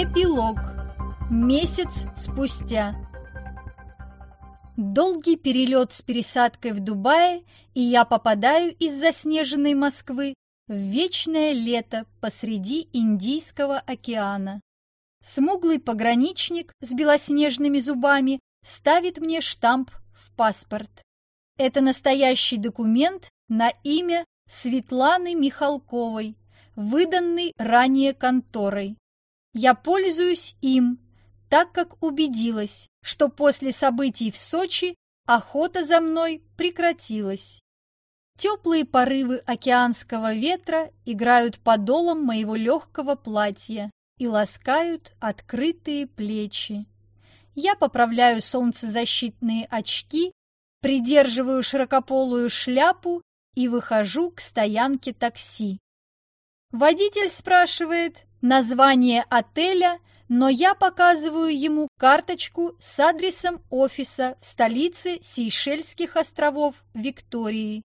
Эпилог. Месяц спустя. Долгий перелет с пересадкой в Дубае, и я попадаю из заснеженной Москвы в вечное лето посреди Индийского океана. Смуглый пограничник с белоснежными зубами ставит мне штамп в паспорт. Это настоящий документ на имя Светланы Михалковой, выданный ранее конторой. Я пользуюсь им, так как убедилась, что после событий в Сочи охота за мной прекратилась. Теплые порывы океанского ветра играют подолом моего легкого платья и ласкают открытые плечи. Я поправляю солнцезащитные очки, придерживаю широкополую шляпу и выхожу к стоянке такси. Водитель спрашивает название отеля, но я показываю ему карточку с адресом офиса в столице Сейшельских островов Виктории.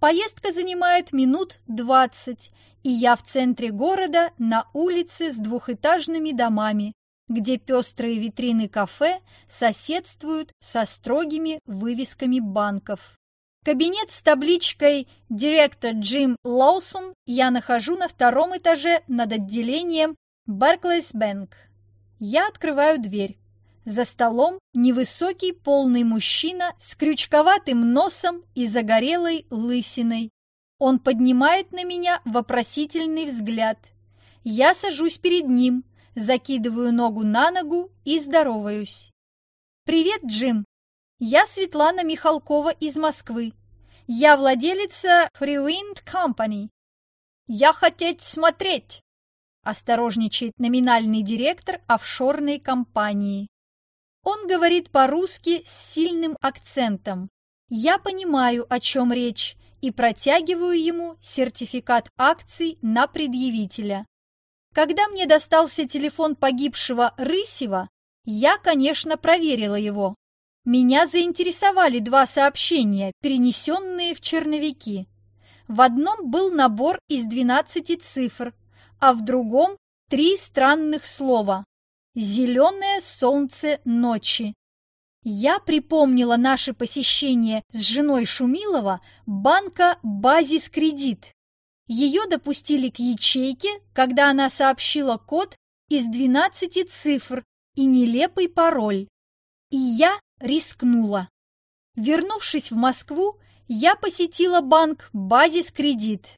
Поездка занимает минут двадцать, и я в центре города на улице с двухэтажными домами, где пестрые витрины кафе соседствуют со строгими вывесками банков. Кабинет с табличкой «Директор Джим Лоусон» я нахожу на втором этаже над отделением Barclays Bank. Я открываю дверь. За столом невысокий полный мужчина с крючковатым носом и загорелой лысиной. Он поднимает на меня вопросительный взгляд. Я сажусь перед ним, закидываю ногу на ногу и здороваюсь. «Привет, Джим!» Я Светлана Михалкова из Москвы. Я владелица Freewind Company. Я хотеть смотреть, осторожничает номинальный директор офшорной компании. Он говорит по-русски с сильным акцентом. Я понимаю, о чем речь, и протягиваю ему сертификат акций на предъявителя. Когда мне достался телефон погибшего Рысева, я, конечно, проверила его. Меня заинтересовали два сообщения, перенесенные в черновики. В одном был набор из 12 цифр, а в другом три странных слова «Зеленое солнце ночи». Я припомнила наше посещение с женой Шумилова банка «Базис Кредит». Ее допустили к ячейке, когда она сообщила код из 12 цифр и нелепый пароль. И я рискнула. Вернувшись в Москву, я посетила банк «Базис Кредит».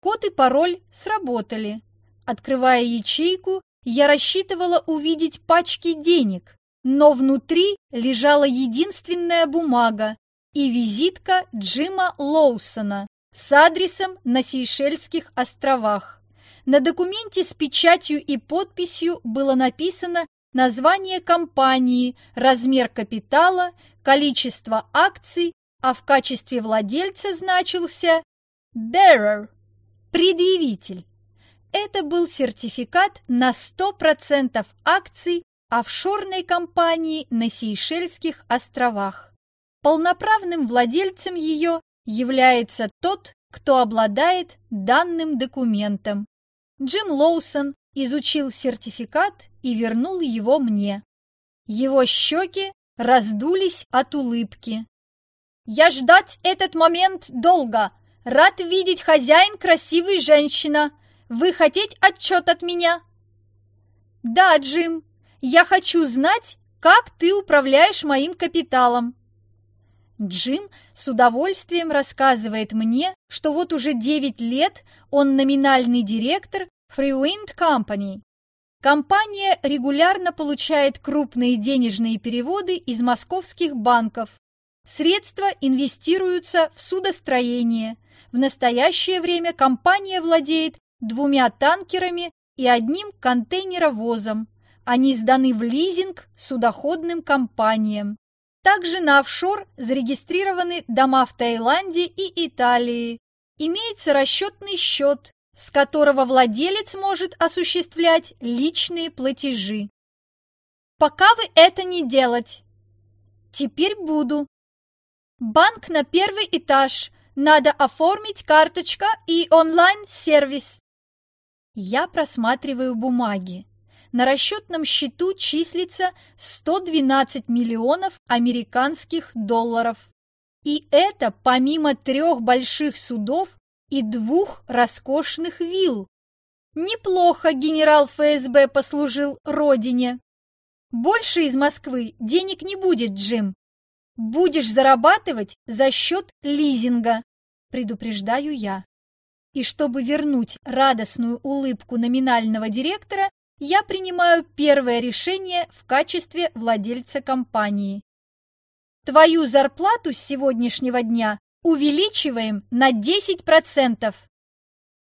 Код и пароль сработали. Открывая ячейку, я рассчитывала увидеть пачки денег, но внутри лежала единственная бумага и визитка Джима Лоусона с адресом на Сейшельских островах. На документе с печатью и подписью было написано название компании, размер капитала, количество акций, а в качестве владельца значился bearer – предъявитель. Это был сертификат на 100% акций офшорной компании на Сейшельских островах. Полноправным владельцем ее является тот, кто обладает данным документом. Джим Лоусон изучил сертификат и вернул его мне. Его щеки раздулись от улыбки. «Я ждать этот момент долго. Рад видеть хозяин красивой женщина. Вы хотеть отчет от меня?» «Да, Джим, я хочу знать, как ты управляешь моим капиталом». Джим с удовольствием рассказывает мне, что вот уже 9 лет он номинальный директор Freewind Company. Компания регулярно получает крупные денежные переводы из московских банков. Средства инвестируются в судостроение. В настоящее время компания владеет двумя танкерами и одним контейнеровозом. Они сданы в лизинг судоходным компаниям. Также на офшор зарегистрированы дома в Таиланде и Италии. Имеется расчетный счет, с которого владелец может осуществлять личные платежи. Пока вы это не делать. Теперь буду. Банк на первый этаж. Надо оформить карточка и онлайн-сервис. Я просматриваю бумаги. на расчетном счету числится 112 миллионов американских долларов. И это помимо трех больших судов и двух роскошных вилл. Неплохо генерал ФСБ послужил родине. Больше из Москвы денег не будет, Джим. Будешь зарабатывать за счет лизинга, предупреждаю я. И чтобы вернуть радостную улыбку номинального директора, я принимаю первое решение в качестве владельца компании. Твою зарплату с сегодняшнего дня увеличиваем на 10%.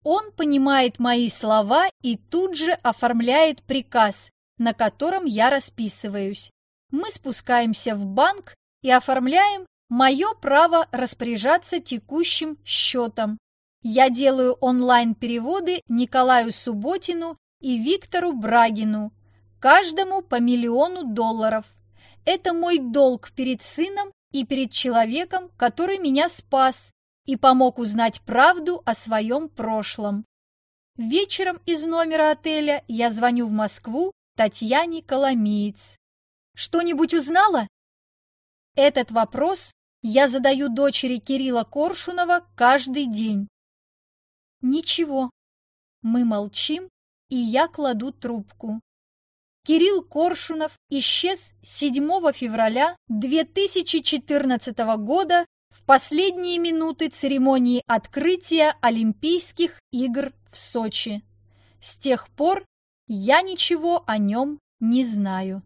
Он понимает мои слова и тут же оформляет приказ, на котором я расписываюсь. Мы спускаемся в банк и оформляем мое право распоряжаться текущим счетом. Я делаю онлайн-переводы Николаю Субботину и Виктору Брагину, каждому по миллиону долларов. Это мой долг перед сыном и перед человеком, который меня спас и помог узнать правду о своем прошлом. Вечером из номера отеля я звоню в Москву Татьяне Коломиец. Что-нибудь узнала? Этот вопрос я задаю дочери Кирилла Коршунова каждый день. Ничего. Мы молчим, и я кладу трубку. Кирилл Коршунов исчез 7 февраля 2014 года в последние минуты церемонии открытия Олимпийских игр в Сочи. С тех пор я ничего о нем не знаю.